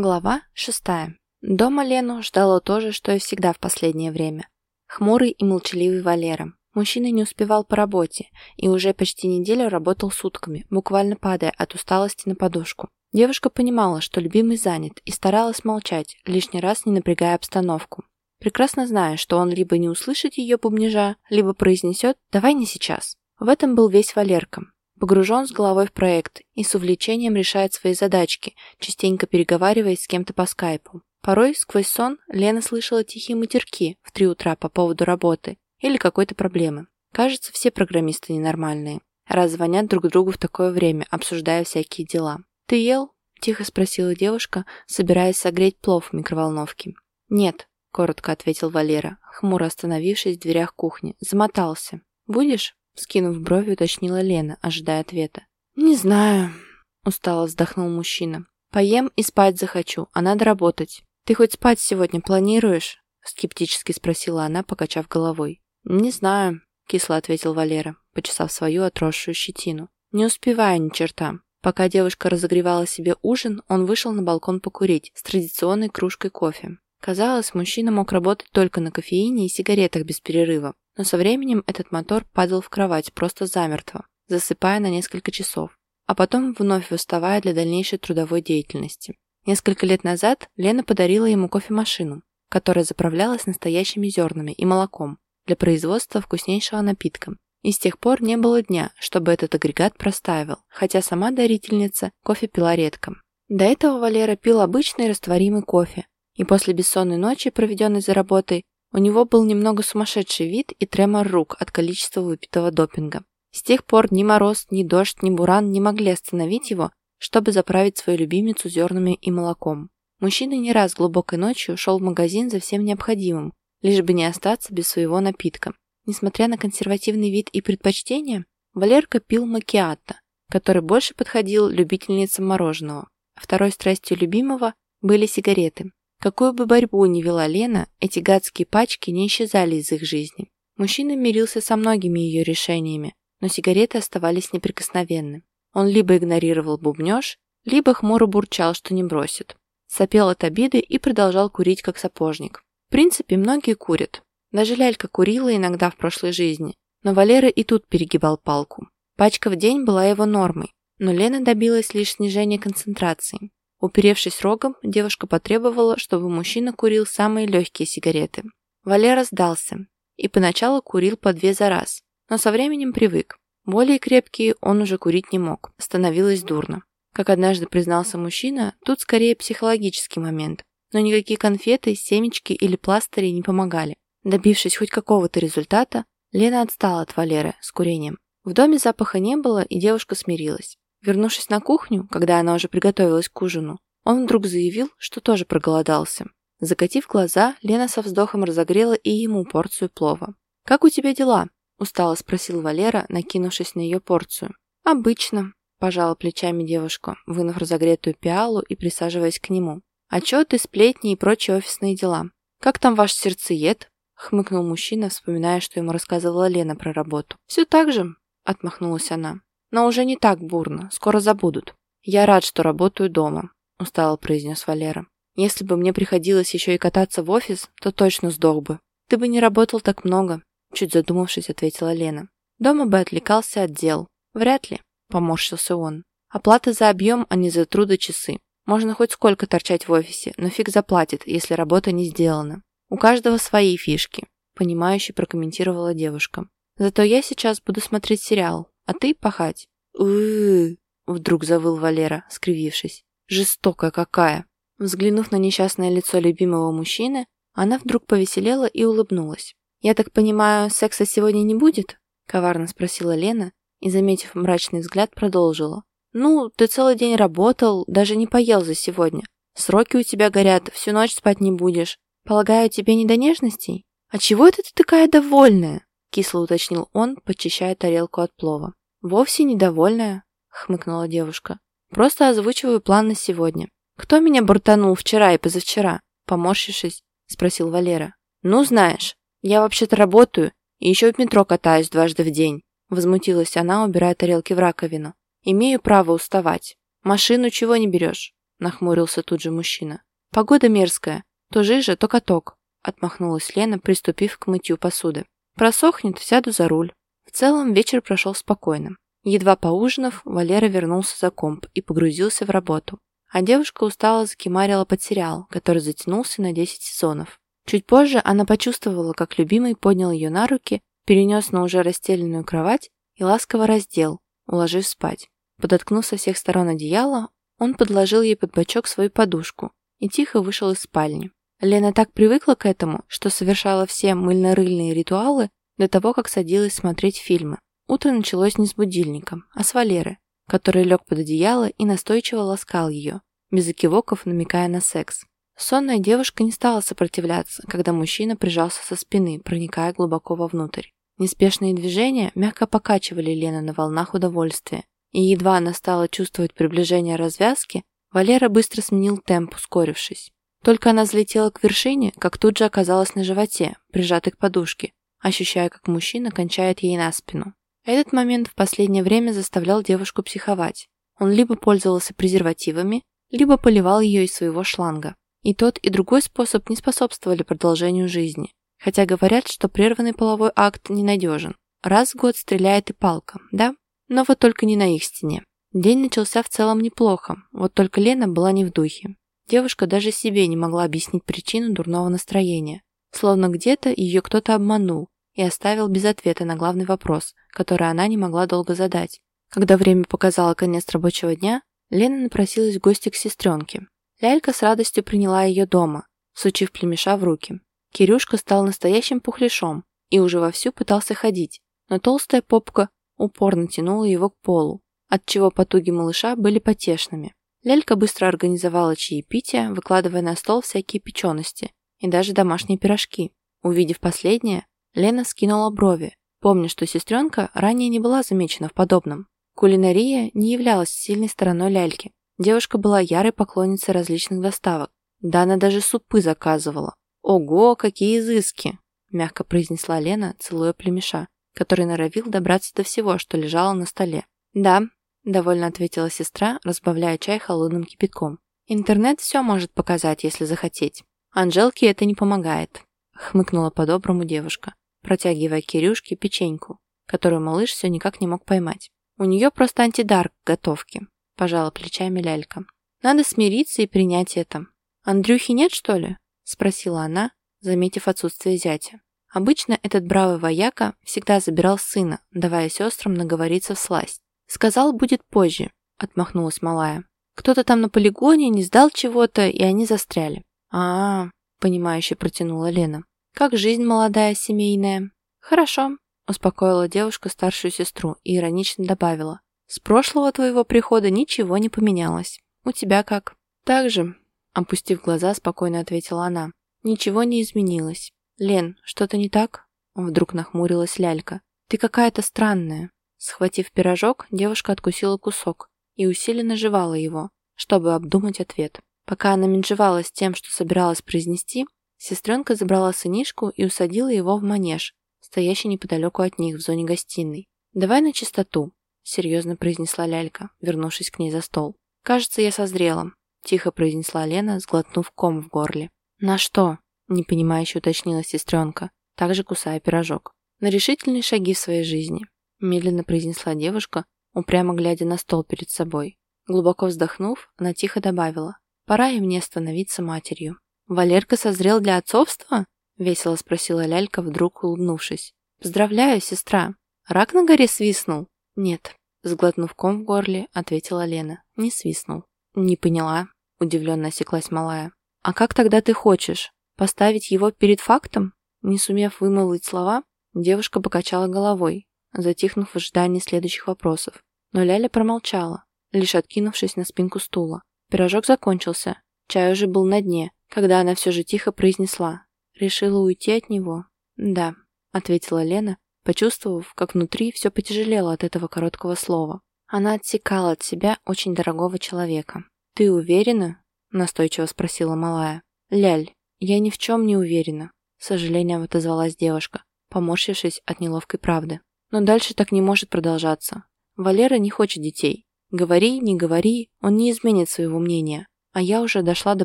Глава шестая. Дома Лену ждало то же, что и всегда в последнее время. Хмурый и молчаливый Валера. Мужчина не успевал по работе и уже почти неделю работал сутками, буквально падая от усталости на подушку. Девушка понимала, что любимый занят и старалась молчать, лишний раз не напрягая обстановку. Прекрасно зная, что он либо не услышит ее бубнежа, либо произнесет «давай не сейчас». В этом был весь Валерка. Погружен с головой в проект и с увлечением решает свои задачки, частенько переговариваясь с кем-то по скайпу. Порой сквозь сон Лена слышала тихие матерки в три утра по поводу работы или какой-то проблемы. Кажется, все программисты ненормальные, раз звонят друг другу в такое время, обсуждая всякие дела. «Ты ел?» – тихо спросила девушка, собираясь согреть плов в микроволновке. «Нет», – коротко ответил Валера, хмуро остановившись в дверях кухни. «Замотался. Будешь?» Скинув брови, уточнила Лена, ожидая ответа. «Не знаю», — устало вздохнул мужчина. «Поем и спать захочу, а надо работать. Ты хоть спать сегодня планируешь?» Скептически спросила она, покачав головой. «Не знаю», — кисло ответил Валера, почесав свою отросшую щетину. «Не успеваю ни черта». Пока девушка разогревала себе ужин, он вышел на балкон покурить с традиционной кружкой кофе. Казалось, мужчина мог работать только на кофеине и сигаретах без перерыва, но со временем этот мотор падал в кровать просто замертво, засыпая на несколько часов, а потом вновь выставая для дальнейшей трудовой деятельности. Несколько лет назад Лена подарила ему кофемашину, которая заправлялась настоящими зернами и молоком для производства вкуснейшего напитка. И с тех пор не было дня, чтобы этот агрегат простаивал, хотя сама дарительница кофе пила редко. До этого Валера пил обычный растворимый кофе, и после бессонной ночи, проведенной за работой, у него был немного сумасшедший вид и тремор рук от количества выпитого допинга. С тех пор ни мороз, ни дождь, ни буран не могли остановить его, чтобы заправить свою любимицу зернами и молоком. Мужчина не раз глубокой ночью шел в магазин за всем необходимым, лишь бы не остаться без своего напитка. Несмотря на консервативный вид и предпочтения, Валерка пил макиатто, который больше подходил любительницам мороженого. Второй страстью любимого были сигареты. Какую бы борьбу ни вела Лена, эти гадские пачки не исчезали из их жизни. Мужчина мирился со многими ее решениями, но сигареты оставались неприкосновенны. Он либо игнорировал бубнеж, либо хмуро бурчал, что не бросит. Сопел от обиды и продолжал курить, как сапожник. В принципе, многие курят. Даже лялька курила иногда в прошлой жизни, но Валера и тут перегибал палку. Пачка в день была его нормой, но Лена добилась лишь снижения концентрации. Уперевшись рогом, девушка потребовала, чтобы мужчина курил самые легкие сигареты. Валера сдался и поначалу курил по две за раз, но со временем привык. Более крепкие он уже курить не мог, становилось дурно. Как однажды признался мужчина, тут скорее психологический момент, но никакие конфеты, семечки или пластыри не помогали. Добившись хоть какого-то результата, Лена отстала от Валеры с курением. В доме запаха не было, и девушка смирилась. Вернувшись на кухню, когда она уже приготовилась к ужину, он вдруг заявил, что тоже проголодался. Закатив глаза, Лена со вздохом разогрела и ему порцию плова. «Как у тебя дела?» – устало спросил Валера, накинувшись на ее порцию. «Обычно», – пожала плечами девушка, вынув разогретую пиалу и присаживаясь к нему. «Отчеты, сплетни и прочие офисные дела. Как там ваш сердцеед?» – хмыкнул мужчина, вспоминая, что ему рассказывала Лена про работу. «Все так же», – отмахнулась она. Но уже не так бурно, скоро забудут. Я рад, что работаю дома, устало произнес Валера. Если бы мне приходилось еще и кататься в офис, то точно сдох бы. Ты бы не работал так много, чуть задумавшись, ответила Лена. Дома бы отвлекался от дел. Вряд ли, поморщился он. Оплата за объем, а не за трудочасы. Можно хоть сколько торчать в офисе, но фиг заплатит, если работа не сделана. У каждого свои фишки, понимающе прокомментировала девушка. Зато я сейчас буду смотреть сериал, а ты пахать. у вдруг завыл Валера, скривившись. Жестокая какая. Взглянув на несчастное лицо любимого мужчины, она вдруг повеселела и улыбнулась. «Я так понимаю, секса сегодня не будет?» – коварно спросила Лена и, заметив мрачный взгляд, продолжила. «Ну, ты целый день работал, даже не поел за сегодня. Сроки у тебя горят, всю ночь спать не будешь. Полагаю, тебе не до нежностей? А чего это ты такая довольная?» – кисло уточнил он, подчищая тарелку от плова. «Вовсе недовольная», — хмыкнула девушка. «Просто озвучиваю план на сегодня. Кто меня бортанул вчера и позавчера?» Поморщившись, спросил Валера. «Ну, знаешь, я вообще-то работаю и еще в метро катаюсь дважды в день», возмутилась она, убирая тарелки в раковину. «Имею право уставать. Машину чего не берешь?» нахмурился тут же мужчина. «Погода мерзкая. То жижа, то каток», отмахнулась Лена, приступив к мытью посуды. «Просохнет, сяду за руль». В целом вечер прошел спокойно. Едва поужинав, Валера вернулся за комп и погрузился в работу. А девушка устало закимарила под сериал, который затянулся на 10 сезонов. Чуть позже она почувствовала, как любимый поднял ее на руки, перенес на уже расстеленную кровать и ласково раздел, уложив спать. Подоткнув со всех сторон одеяло, он подложил ей под бочок свою подушку и тихо вышел из спальни. Лена так привыкла к этому, что совершала все мыльно-рыльные ритуалы до того, как садилась смотреть фильмы. Утро началось не с будильника, а с Валеры, который лег под одеяло и настойчиво ласкал ее, без окивоков намекая на секс. Сонная девушка не стала сопротивляться, когда мужчина прижался со спины, проникая глубоко вовнутрь. Неспешные движения мягко покачивали Лену на волнах удовольствия, и едва она стала чувствовать приближение развязки, Валера быстро сменил темп, ускорившись. Только она взлетела к вершине, как тут же оказалась на животе, прижатой к подушке, ощущая, как мужчина кончает ей на спину. Этот момент в последнее время заставлял девушку психовать. Он либо пользовался презервативами, либо поливал ее из своего шланга. И тот, и другой способ не способствовали продолжению жизни. Хотя говорят, что прерванный половой акт ненадежен. Раз в год стреляет и палка, да? Но вот только не на их стене. День начался в целом неплохо, вот только Лена была не в духе. Девушка даже себе не могла объяснить причину дурного настроения. Словно где-то ее кто-то обманул и оставил без ответа на главный вопрос, который она не могла долго задать. Когда время показало конец рабочего дня, Лена напросилась в гости к сестренке. Лялька с радостью приняла ее дома, сучив племеша в руки. Кирюшка стал настоящим пухляшом и уже вовсю пытался ходить, но толстая попка упорно тянула его к полу, отчего потуги малыша были потешными. Лялька быстро организовала чаепитие, выкладывая на стол всякие печености и даже домашние пирожки. Увидев последнее, Лена скинула брови, помня, что сестренка ранее не была замечена в подобном. Кулинария не являлась сильной стороной ляльки, Девушка была ярой поклонницей различных доставок. Да она даже супы заказывала. «Ого, какие изыски!» – мягко произнесла Лена, целуя племеша, который норовил добраться до всего, что лежало на столе. «Да», – довольно ответила сестра, разбавляя чай холодным кипятком. «Интернет все может показать, если захотеть. Анжелке это не помогает», – хмыкнула по-доброму девушка, протягивая Кирюшке печеньку, которую малыш все никак не мог поймать. У нее просто антидар к готовке пожала плечами лялька. Надо смириться и принять это. Андрюхи нет, что ли? Спросила она, заметив отсутствие зятя. Обычно этот бравый вояка всегда забирал сына, давая сестрам наговориться в сласть. «Сказал, будет позже», — отмахнулась малая. «Кто-то там на полигоне не сдал чего-то, и они застряли». «А-а-а», — понимающе протянула Лена. «Как жизнь молодая, семейная?» «Хорошо», — успокоила девушка старшую сестру и иронично добавила. С прошлого твоего прихода ничего не поменялось. У тебя как? Так же, опустив глаза, спокойно ответила она. Ничего не изменилось. Лен, что-то не так? Вдруг нахмурилась лялька. Ты какая-то странная. Схватив пирожок, девушка откусила кусок и усиленно жевала его, чтобы обдумать ответ. Пока она менжевалась тем, что собиралась произнести, сестренка забрала сынишку и усадила его в манеж, стоящий неподалеку от них в зоне гостиной. «Давай на чистоту серьезно произнесла лялька, вернувшись к ней за стол. «Кажется, я созрела», — тихо произнесла Лена, сглотнув ком в горле. «На что?» — непонимающе уточнила сестренка, также кусая пирожок. «На решительные шаги в своей жизни», — медленно произнесла девушка, упрямо глядя на стол перед собой. Глубоко вздохнув, она тихо добавила. «Пора и мне становиться матерью». «Валерка созрел для отцовства?» — весело спросила Лялька, вдруг улыбнувшись. «Поздравляю, сестра. Рак на горе свистнул?» «Нет», Сглотнув ком в горле, ответила Лена. Не свистнул. «Не поняла», — удивленно осеклась малая. «А как тогда ты хочешь? Поставить его перед фактом?» Не сумев вымолвить слова, девушка покачала головой, затихнув в ожидании следующих вопросов. Но Ляля промолчала, лишь откинувшись на спинку стула. Пирожок закончился, чай уже был на дне, когда она все же тихо произнесла. «Решила уйти от него?» «Да», — ответила Лена, почувствовав, как внутри все потяжелело от этого короткого слова. Она отсекала от себя очень дорогого человека. «Ты уверена?» – настойчиво спросила малая. «Ляль, я ни в чем не уверена», – сожалением отозвалась девушка, поморщившись от неловкой правды. «Но дальше так не может продолжаться. Валера не хочет детей. Говори, не говори, он не изменит своего мнения. а я уже дошла до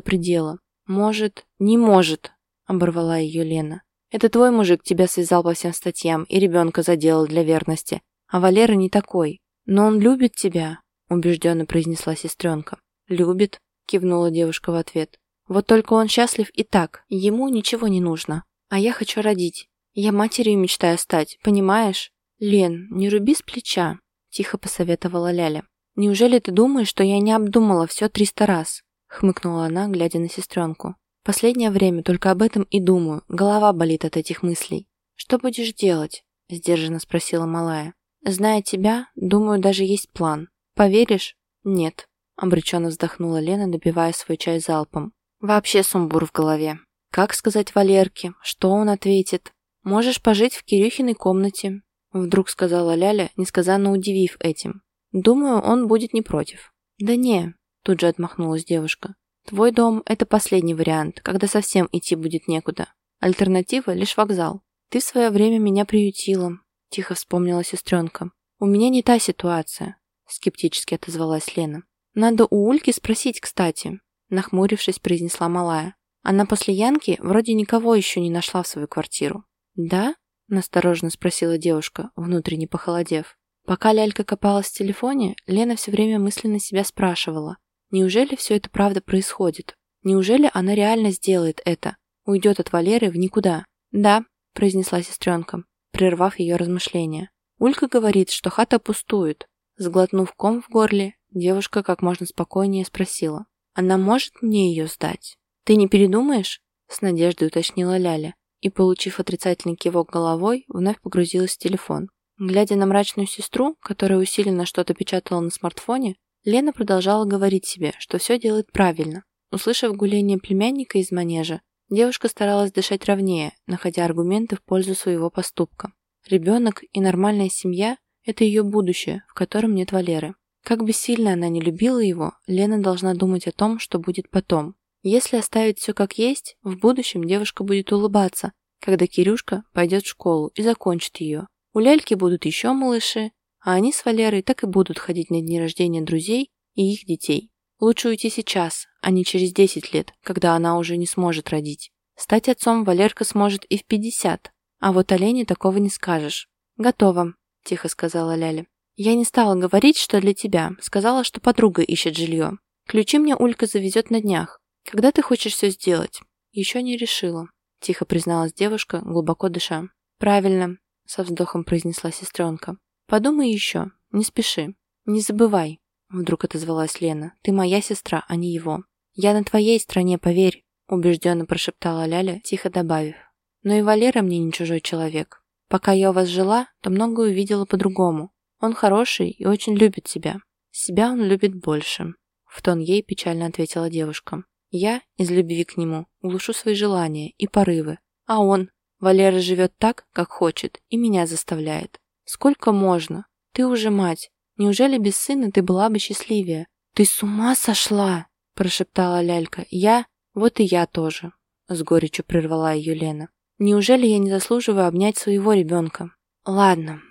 предела. Может, не может, оборвала ее Лена. Это твой мужик тебя связал по всем статьям и ребенка заделал для верности, а Валера не такой. Но он любит тебя, убежденно произнесла сестренка. Любит, кивнула девушка в ответ. Вот только он счастлив и так, ему ничего не нужно. А я хочу родить. Я матерью мечтаю стать, понимаешь? Лен, не руби с плеча, тихо посоветовала Ляля. «Неужели ты думаешь, что я не обдумала все триста раз?» хмыкнула она, глядя на сестренку. «Последнее время только об этом и думаю, голова болит от этих мыслей. Что будешь делать?» сдержанно спросила малая. «Зная тебя, думаю, даже есть план. Поверишь?» «Нет», обреченно вздохнула Лена, добивая свой чай залпом. «Вообще сумбур в голове. Как сказать Валерке? Что он ответит? Можешь пожить в Кирюхиной комнате. Вдруг сказала Ляля, несказанно удивив этим. Думаю, он будет не против. Да не, тут же отмахнулась девушка. Твой дом – это последний вариант, когда совсем идти будет некуда. Альтернатива – лишь вокзал. Ты в свое время меня приютила, тихо вспомнила сестренка. У меня не та ситуация, скептически отозвалась Лена. Надо у Ульки спросить, кстати, нахмурившись, произнесла малая. Она после Янки вроде никого еще не нашла в свою квартиру. Да? – настороженно спросила девушка, внутренне похолодев. Пока лялька копалась в телефоне, Лена все время мысленно себя спрашивала, неужели все это правда происходит? Неужели она реально сделает это? Уйдет от Валеры в никуда? Да, произнесла сестренка, прервав ее размышления. Улька говорит, что хата пустует. Сглотнув ком в горле, девушка как можно спокойнее спросила. Она может мне ее сдать? Ты не передумаешь? С надеждой уточнила Ляля и, получив отрицательный кивок головой, вновь погрузилась в телефон. Глядя на мрачную сестру, которая усиленно что-то печатала на смартфоне, Лена продолжала говорить себе, что все делает правильно. Услышав гуление племянника из манежа, девушка старалась дышать ровнее, находя аргументы в пользу своего поступка. Ребенок и нормальная семья – это ее будущее, в котором нет Валеры. Как бы сильно она не любила его, Лена должна думать о том, что будет потом. Если оставить все как есть, в будущем девушка будет улыбаться, когда Кирюшка пойдет в школу и закончит ее. У Ляльки будут еще малыши, а они с Валерой так и будут ходить на дни рождения друзей и их детей. Лучше уйти сейчас, а не через 10 лет, когда она уже не сможет родить. Стать отцом Валерка сможет и в 50, а вот Олене такого не скажешь. «Готово», – тихо сказала Ляля. «Я не стала говорить, что для тебя. Сказала, что подруга ищет жилье. Ключи мне Улька завезет на днях. «Когда ты хочешь все сделать?» «Еще не решила», – тихо призналась девушка, глубоко дыша. «Правильно», – со вздохом произнесла сестренка. «Подумай еще, не спеши. Не забывай», – вдруг отозвалась Лена. «Ты моя сестра, а не его». «Я на твоей стороне, поверь», – убежденно прошептала Ляля, тихо добавив. «Но и Валера мне не чужой человек. Пока я у вас жила, то многое увидела по-другому. Он хороший и очень любит тебя. Себя он любит больше», – в тон ей печально ответила девушка. Я, из любви к нему, глушу свои желания и порывы. А он, Валера живет так, как хочет, и меня заставляет. Сколько можно? Ты уже мать. Неужели без сына ты была бы счастливее? Ты с ума сошла? Прошептала лялька. Я? Вот и я тоже. С горечью прервала ее Лена. Неужели я не заслуживаю обнять своего ребенка? Ладно,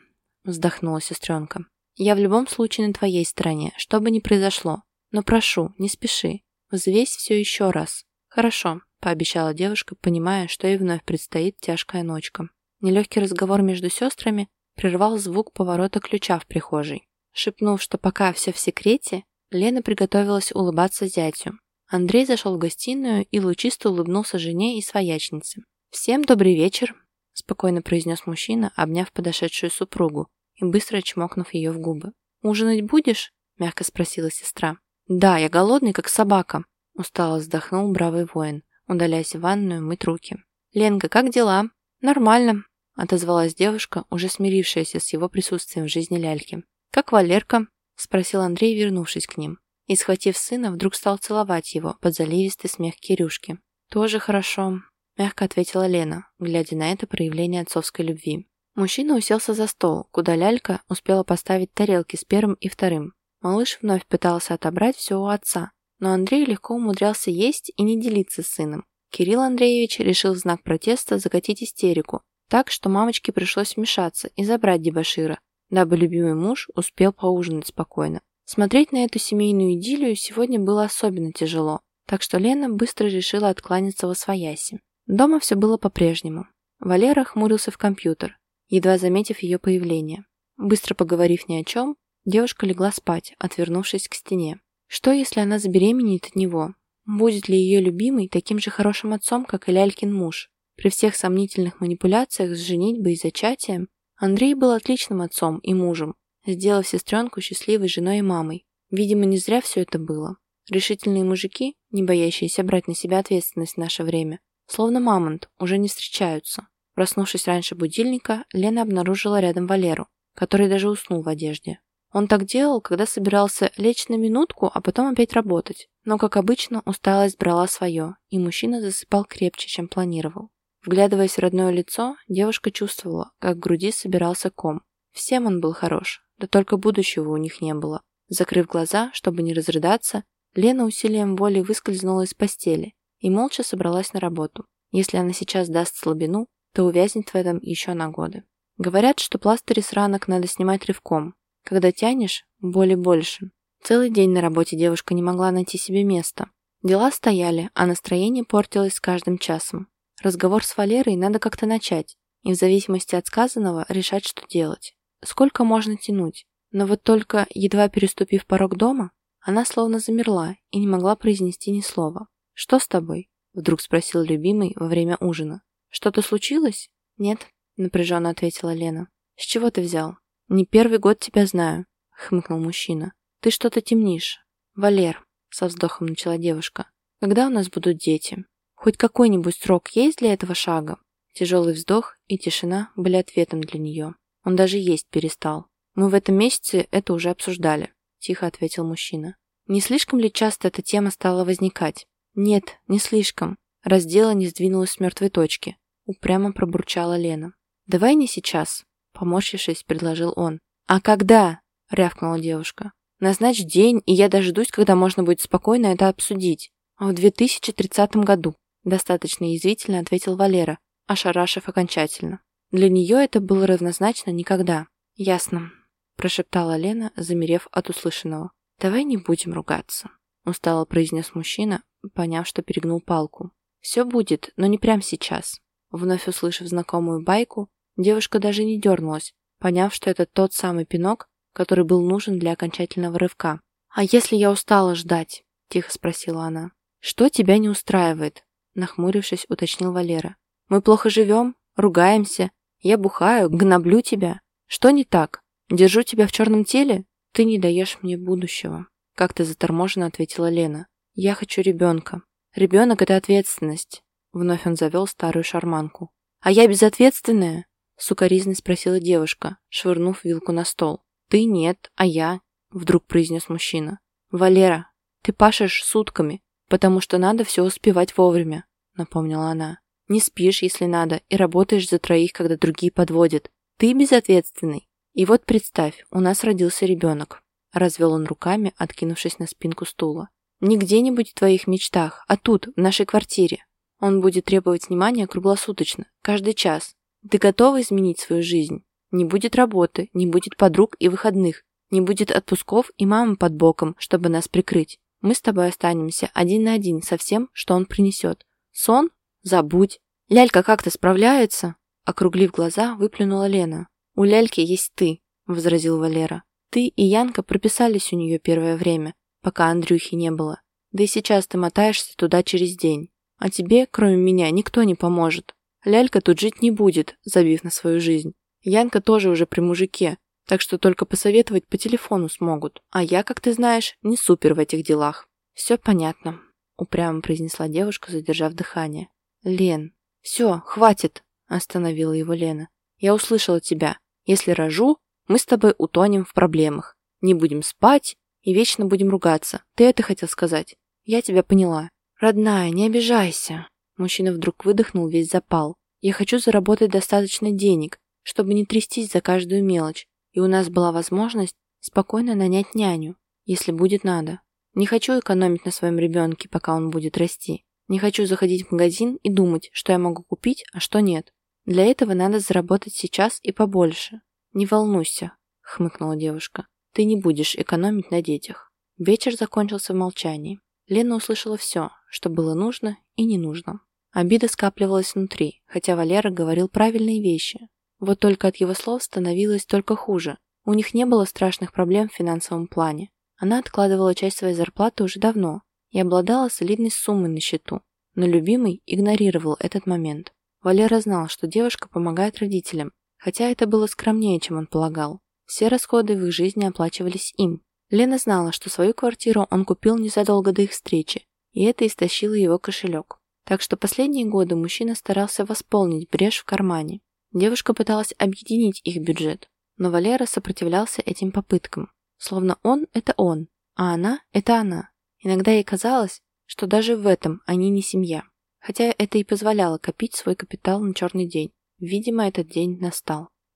вздохнула сестренка. Я в любом случае на твоей стороне, что бы ни произошло. Но прошу, не спеши. Взвесь все еще раз. Хорошо, пообещала девушка, понимая, что ей вновь предстоит тяжкая ночка. Нелегкий разговор между сестрами прервал звук поворота ключа в прихожей. Шепнув, что пока все в секрете, Лена приготовилась улыбаться зятю. Андрей зашел в гостиную и лучисто улыбнулся жене и своячнице. «Всем добрый вечер», – спокойно произнес мужчина, обняв подошедшую супругу и быстро чмокнув ее в губы. «Ужинать будешь?» – мягко спросила сестра. «Да, я голодный, как собака», – устало вздохнул бравый воин, удаляясь в ванную мыть руки. «Ленка, как дела?» «Нормально», – отозвалась девушка, уже смирившаяся с его присутствием в жизни ляльки. «Как Валерка?» – спросил Андрей, вернувшись к ним. И, схватив сына, вдруг стал целовать его под заливистый смех Кирюшки. «Тоже хорошо», – мягко ответила Лена, глядя на это проявление отцовской любви. Мужчина уселся за стол, куда лялька успела поставить тарелки с первым и вторым. Малыш вновь пытался отобрать все у отца, но Андрей легко умудрялся есть и не делиться с сыном. Кирилл Андреевич решил в знак протеста закатить истерику, так что мамочке пришлось вмешаться и забрать дебошира, дабы любимый муж успел поужинать спокойно. Смотреть на эту семейную идиллию сегодня было особенно тяжело. так что Лена быстро решила откланяться во свояси. Дома все было по-прежнему. Валера хмурился в компьютер, едва заметив ее появление. Быстро поговорив ни о чем, девушка легла спать, отвернувшись к стене. Что, если она забеременеет от него? Будет ли ее любимый таким же хорошим отцом, как и Лялькин муж? При всех сомнительных манипуляциях с женитьбой и зачатием Андрей был отличным отцом и мужем, сделав сестренку счастливой женой и мамой. Видимо, не зря все это было. Решительные мужики, не боящиеся брать на себя ответственность в наше время, словно мамонт, уже не встречаются. Проснувшись раньше будильника, Лена обнаружила рядом Валеру, который даже уснул в одежде. Он так делал, когда собирался лечь на минутку, а потом опять работать. Но, как обычно, усталость брала свое, и мужчина засыпал крепче, чем планировал. Вглядываясь в родное лицо, девушка чувствовала, как в груди собирался ком. Всем он был хорош, да только будущего у них не было. Закрыв глаза, чтобы не разрыдаться, Лена усилием воли выскользнула из постели и молча собралась на работу. Если она сейчас даст слабину, то увязнет в этом еще на годы. Говорят, что пластыри с ранок надо снимать рывком. Когда тянешь, боли больше. Целый день на работе девушка не могла найти себе места. Дела стояли, а настроение портилось с каждым часом. Разговор с Валерой надо как-то начать, и в зависимости от сказанного решать, что делать. Сколько можно тянуть? Но вот только, едва переступив порог дома, она словно замерла и не могла произнести ни слова. «Что с тобой?» – вдруг спросил любимый во время ужина. «Что-то случилось?» «Нет», – напряженно ответила Лена. «С чего ты взял?» «Не первый год тебя знаю», – хмыкнул мужчина. «Ты что-то темнишь». «Валер», – со вздохом начала девушка. «Когда у нас будут дети?» Хоть какой-нибудь срок есть для этого шага? Тяжелый вздох и тишина были ответом для нее. Он даже есть перестал. Мы в этом месяце это уже обсуждали, тихо ответил мужчина. Не слишком ли часто эта тема стала возникать? Нет, не слишком. Раз дело не сдвинулось с мертвой точки. Упрямо пробурчала Лена. Давай не сейчас, поморщившись, предложил он. А когда? рявкнула девушка. Назначь день, и я дождусь, когда можно будет спокойно это обсудить. В 2030 году. Достаточно язвительно ответил Валера, ошарашив окончательно. Для нее это было равнозначно никогда. Ясно, прошептала Лена, замерев от услышанного. Давай не будем ругаться, устало произнес мужчина, поняв, что перегнул палку. Все будет, но не прямо сейчас. Вновь услышав знакомую байку, девушка даже не дернулась, поняв, что это тот самый пинок, который был нужен для окончательного рывка. «А если я устала ждать?» – тихо спросила она. «Что тебя не устраивает?» нахмурившись, уточнил Валера. «Мы плохо живем, ругаемся, я бухаю, гноблю тебя. Что не так? Держу тебя в черном теле? Ты не даешь мне будущего», — как-то заторможенно ответила Лена. «Я хочу ребенка. Ребенок — это ответственность». Вновь он завел старую шарманку. «А я безответственная?» — сукоризной спросила девушка, швырнув вилку на стол. «Ты нет, а я», — вдруг произнес мужчина. «Валера, ты пашешь сутками, «Потому что надо все успевать вовремя», — напомнила она. «Не спишь, если надо, и работаешь за троих, когда другие подводят. Ты безответственный. И вот представь, у нас родился ребенок». Развел он руками, откинувшись на спинку стула. «Не где-нибудь в твоих мечтах, а тут, в нашей квартире. Он будет требовать внимания круглосуточно, каждый час. Ты готова изменить свою жизнь? Не будет работы, не будет подруг и выходных, не будет отпусков и мамы под боком, чтобы нас прикрыть. Мы с тобой останемся один на один со всем, что он принесет. Сон? Забудь. Лялька как-то справляется?» Округлив глаза, выплюнула Лена. «У Ляльки есть ты», — возразил Валера. «Ты и Янка прописались у нее первое время, пока Андрюхи не было. Да и сейчас ты мотаешься туда через день. А тебе, кроме меня, никто не поможет. Лялька тут жить не будет, забив на свою жизнь. Янка тоже уже при мужике, так что только посоветовать по телефону смогут. А я, как ты знаешь, не супер в этих делах. Все понятно, упрямо произнесла девушка, задержав дыхание. Лен, все, хватит, остановила его Лена. Я услышала тебя. Если рожу, мы с тобой утонем в проблемах. Не будем спать и вечно будем ругаться. Ты это хотел сказать? Я тебя поняла. Родная, не обижайся. Мужчина вдруг выдохнул весь запал. Я хочу заработать достаточно денег, чтобы не трястись за каждую мелочь и у нас была возможность спокойно нанять няню, если будет надо. Не хочу экономить на своем ребенке, пока он будет расти. Не хочу заходить в магазин и думать, что я могу купить, а что нет. Для этого надо заработать сейчас и побольше. Не волнуйся, хмыкнула девушка. Ты не будешь экономить на детях. Вечер закончился в молчании. Лена услышала все, что было нужно и не нужно. Обида скапливалась внутри, хотя Валера говорил правильные вещи. Вот только от его слов становилось только хуже. У них не было страшных проблем в финансовом плане. Она откладывала часть своей зарплаты уже давно и обладала солидной суммой на счету, но любимый игнорировал этот момент. Валера знал, что девушка помогает родителям, хотя это было скромнее, чем он полагал. Все расходы в их жизни оплачивались им. Лена знала, что свою квартиру он купил незадолго до их встречи, и это истощило его кошелек. Так что последние годы мужчина старался восполнить брешь в кармане. Девушка пыталась объединить их бюджет, но Валера сопротивлялся этим попыткам. Словно он – это он, а она – это она. Иногда ей казалось, что даже в этом они не семья. Хотя это и позволяло копить свой капитал на черный день. Видимо, этот день настал.